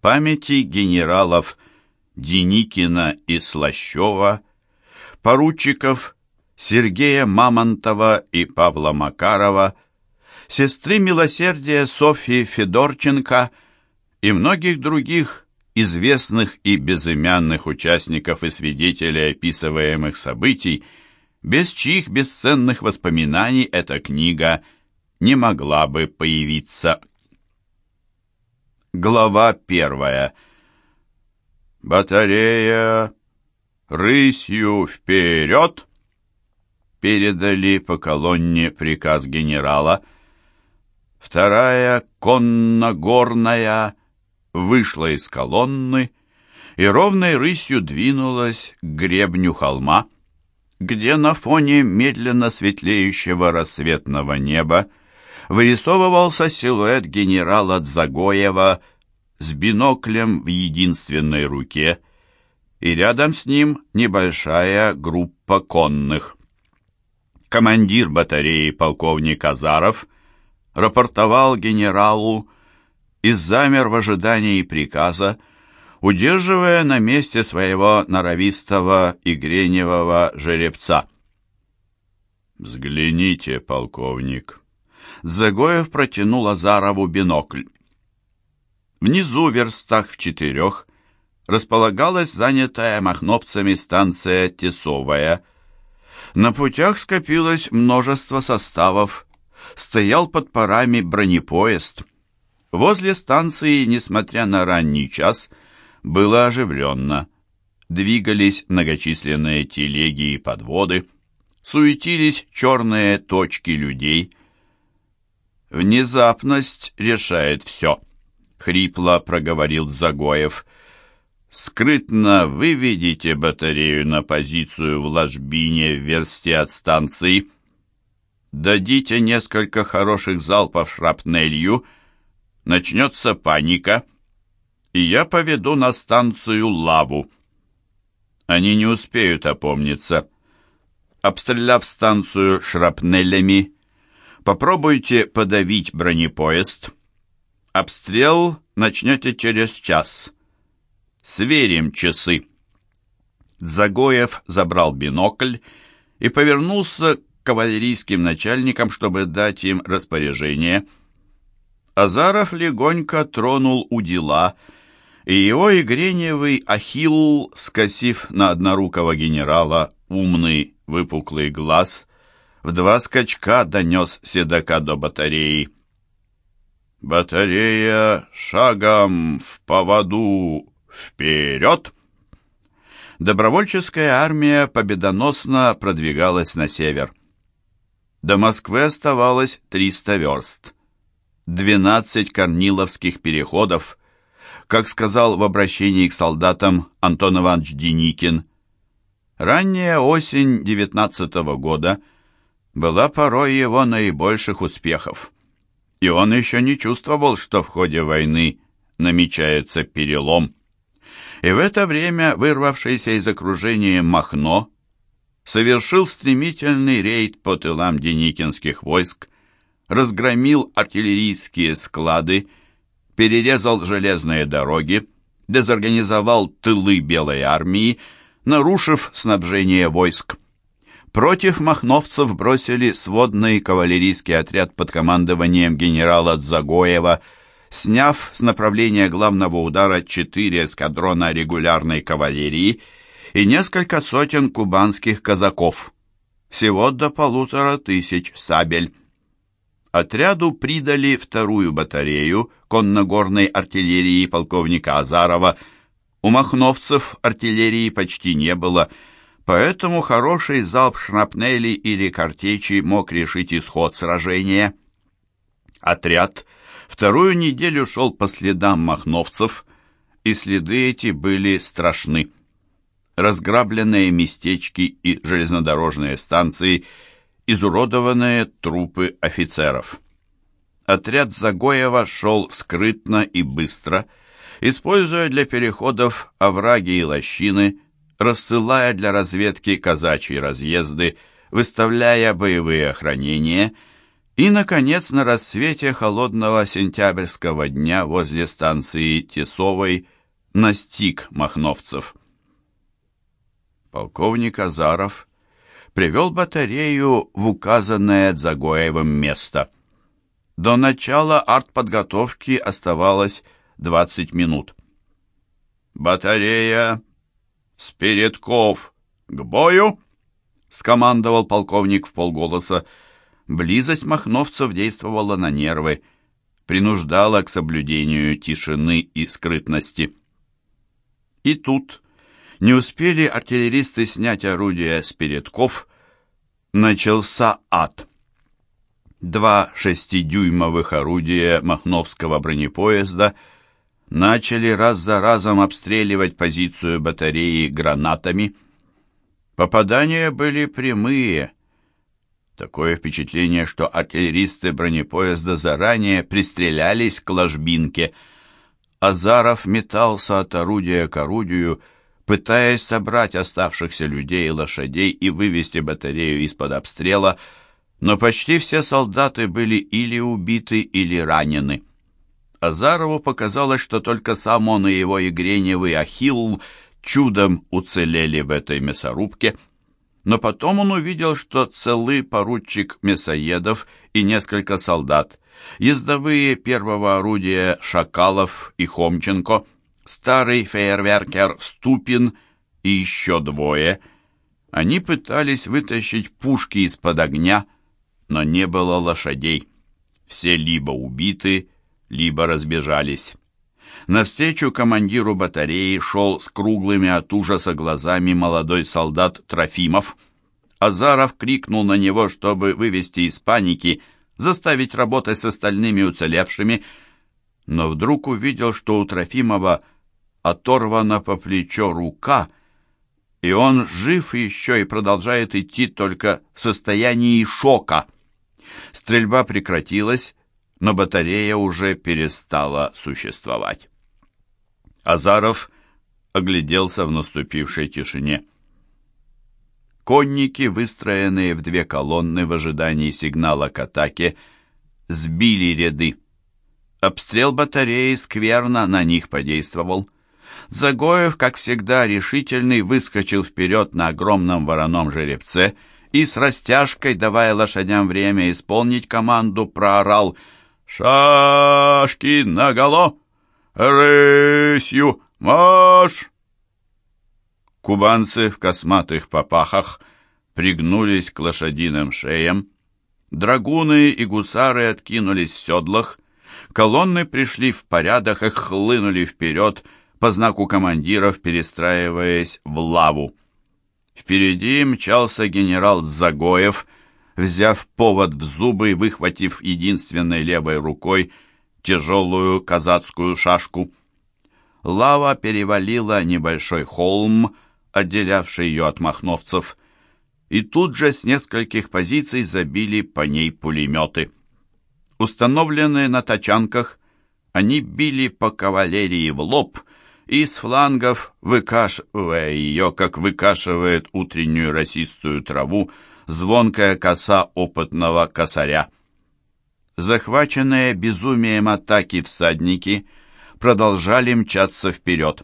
памяти генералов Деникина и Слащева, поручиков Сергея Мамонтова и Павла Макарова, сестры милосердия Софьи Федорченко и многих других известных и безымянных участников и свидетелей описываемых событий, без чьих бесценных воспоминаний эта книга не могла бы появиться. Глава первая. «Батарея! Рысью вперед!» Передали по колонне приказ генерала. Вторая конногорная вышла из колонны и ровной рысью двинулась к гребню холма, где на фоне медленно светлеющего рассветного неба вырисовывался силуэт генерала Дзагоева с биноклем в единственной руке, и рядом с ним небольшая группа конных. Командир батареи полковник Азаров рапортовал генералу и замер в ожидании приказа, удерживая на месте своего норовистого и греневого жеребца. «Взгляните, полковник!» Загоев протянул Азарову бинокль. Внизу, в верстах в четырех, располагалась занятая махновцами станция Тесовая. На путях скопилось множество составов. Стоял под парами бронепоезд. Возле станции, несмотря на ранний час, было оживленно. Двигались многочисленные телеги и подводы, суетились черные точки людей. «Внезапность решает все», — хрипло проговорил Загоев. «Скрытно выведите батарею на позицию в ложбине в версте от станции. Дадите несколько хороших залпов шрапнелью, начнется паника, и я поведу на станцию лаву. Они не успеют опомниться. Обстреляв станцию шрапнелями, Попробуйте подавить бронепоезд. Обстрел начнете через час. Сверим часы. Загоев забрал бинокль и повернулся к кавалерийским начальникам, чтобы дать им распоряжение. Азаров легонько тронул у дела, и его игреневый ахилл, скосив на однорукого генерала умный выпуклый глаз, в два скачка донес седока до батареи. «Батарея шагом в поводу вперед!» Добровольческая армия победоносно продвигалась на север. До Москвы оставалось 300 верст. 12 корниловских переходов, как сказал в обращении к солдатам Антон Иванович Деникин. Ранняя осень 19 -го года – была порой его наибольших успехов. И он еще не чувствовал, что в ходе войны намечается перелом. И в это время вырвавшийся из окружения Махно совершил стремительный рейд по тылам деникинских войск, разгромил артиллерийские склады, перерезал железные дороги, дезорганизовал тылы Белой армии, нарушив снабжение войск. Против махновцев бросили сводный кавалерийский отряд под командованием генерала Дзагоева, сняв с направления главного удара четыре эскадрона регулярной кавалерии и несколько сотен кубанских казаков. Всего до полутора тысяч сабель. Отряду придали вторую батарею конногорной артиллерии полковника Азарова. У махновцев артиллерии почти не было – Поэтому хороший залп шрапнели или картечи мог решить исход сражения. Отряд вторую неделю шел по следам махновцев, и следы эти были страшны. Разграбленные местечки и железнодорожные станции, изуродованные трупы офицеров. Отряд Загоева шел скрытно и быстро, используя для переходов овраги и лощины, рассылая для разведки казачьи разъезды, выставляя боевые охранения И, наконец, на рассвете холодного сентябрьского дня возле станции Тесовой настиг махновцев. Полковник Азаров привел батарею в указанное Дзагоевым место. До начала артподготовки оставалось 20 минут. «Батарея! С! К бою!» — скомандовал полковник в полголоса. Близость махновцев действовала на нервы, принуждала к соблюдению тишины и скрытности. И тут не успели артиллеристы снять орудия с передков, начался ад. Два шестидюймовых орудия махновского бронепоезда начали раз за разом обстреливать позицию батареи гранатами. Попадания были прямые. Такое впечатление, что артиллеристы бронепоезда заранее пристрелялись к ложбинке. Азаров метался от орудия к орудию, пытаясь собрать оставшихся людей и лошадей и вывести батарею из-под обстрела, но почти все солдаты были или убиты, или ранены. Азарову показалось, что только сам он и его игреневый Ахилл чудом уцелели в этой мясорубке, но потом он увидел, что целый поручик Мясоедов и несколько солдат, ездовые первого орудия Шакалов и Хомченко — старый фейерверкер Ступин и еще двое. Они пытались вытащить пушки из-под огня, но не было лошадей. Все либо убиты, либо разбежались. Навстречу командиру батареи шел с круглыми от ужаса глазами молодой солдат Трофимов. Азаров крикнул на него, чтобы вывести из паники, заставить работать с остальными уцелевшими, но вдруг увидел, что у Трофимова – оторвана по плечо рука, и он жив еще и продолжает идти только в состоянии шока. Стрельба прекратилась, но батарея уже перестала существовать. Азаров огляделся в наступившей тишине. Конники, выстроенные в две колонны в ожидании сигнала к атаке, сбили ряды. Обстрел батареи скверно на них подействовал. Загоев, как всегда решительный, выскочил вперед на огромном вороном жеребце и с растяжкой, давая лошадям время исполнить команду, проорал «Шашки наголо! Рысью марш!» Кубанцы в косматых попахах пригнулись к лошадиным шеям, драгуны и гусары откинулись в седлах, колонны пришли в порядок и хлынули вперед, по знаку командиров, перестраиваясь в лаву. Впереди мчался генерал Загоев, взяв повод в зубы и выхватив единственной левой рукой тяжелую казацкую шашку. Лава перевалила небольшой холм, отделявший ее от махновцев, и тут же с нескольких позиций забили по ней пулеметы. Установленные на тачанках, они били по кавалерии в лоб, и с флангов, выкашивая ее, как выкашивает утреннюю росистую траву, звонкая коса опытного косаря. Захваченные безумием атаки всадники продолжали мчаться вперед.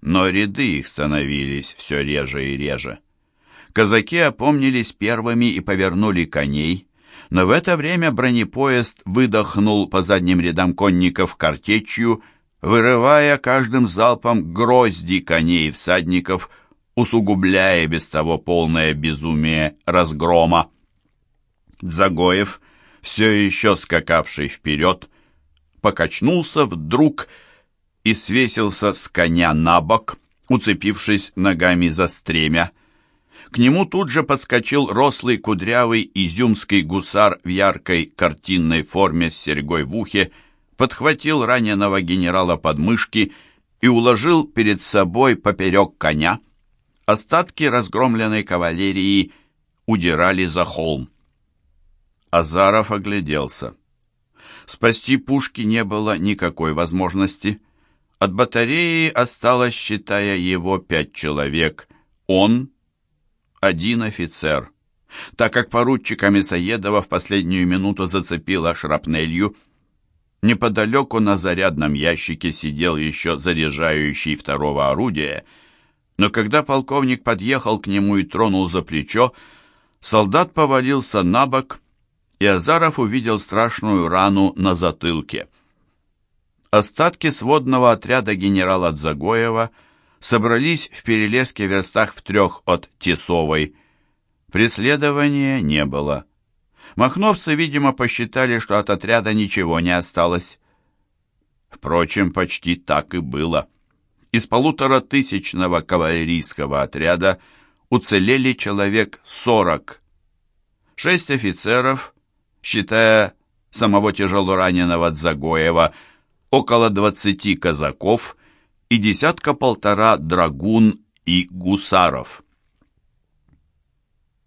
Но ряды их становились все реже и реже. Казаки опомнились первыми и повернули коней, но в это время бронепоезд выдохнул по задним рядам конников картечью вырывая каждым залпом грозди коней всадников, усугубляя без того полное безумие разгрома. Загоев, все еще скакавший вперед, покачнулся вдруг и свесился с коня на бок, уцепившись ногами за стремя. К нему тут же подскочил рослый кудрявый изюмский гусар в яркой картинной форме с серьгой в ухе, подхватил раненого генерала под мышки и уложил перед собой поперек коня. Остатки разгромленной кавалерии удирали за холм. Азаров огляделся. Спасти пушки не было никакой возможности. От батареи осталось, считая его, пять человек. Он, один офицер. так как поручика Мясоедова в последнюю минуту зацепила шрапнелью. Неподалеку на зарядном ящике сидел еще заряжающий второго орудия, но когда полковник подъехал к нему и тронул за плечо, солдат повалился на бок, и Азаров увидел страшную рану на затылке. Остатки сводного отряда генерала Дзагоева собрались в перелеске верстах в трех от Тесовой. Преследования не было. Махновцы, видимо, посчитали, что от отряда ничего не осталось. Впрочем, почти так и было. Из полуторатысячного кавалерийского отряда уцелели человек сорок. Шесть офицеров, считая самого тяжелораненого Дзагоева, около двадцати казаков и десятка-полтора драгун и гусаров.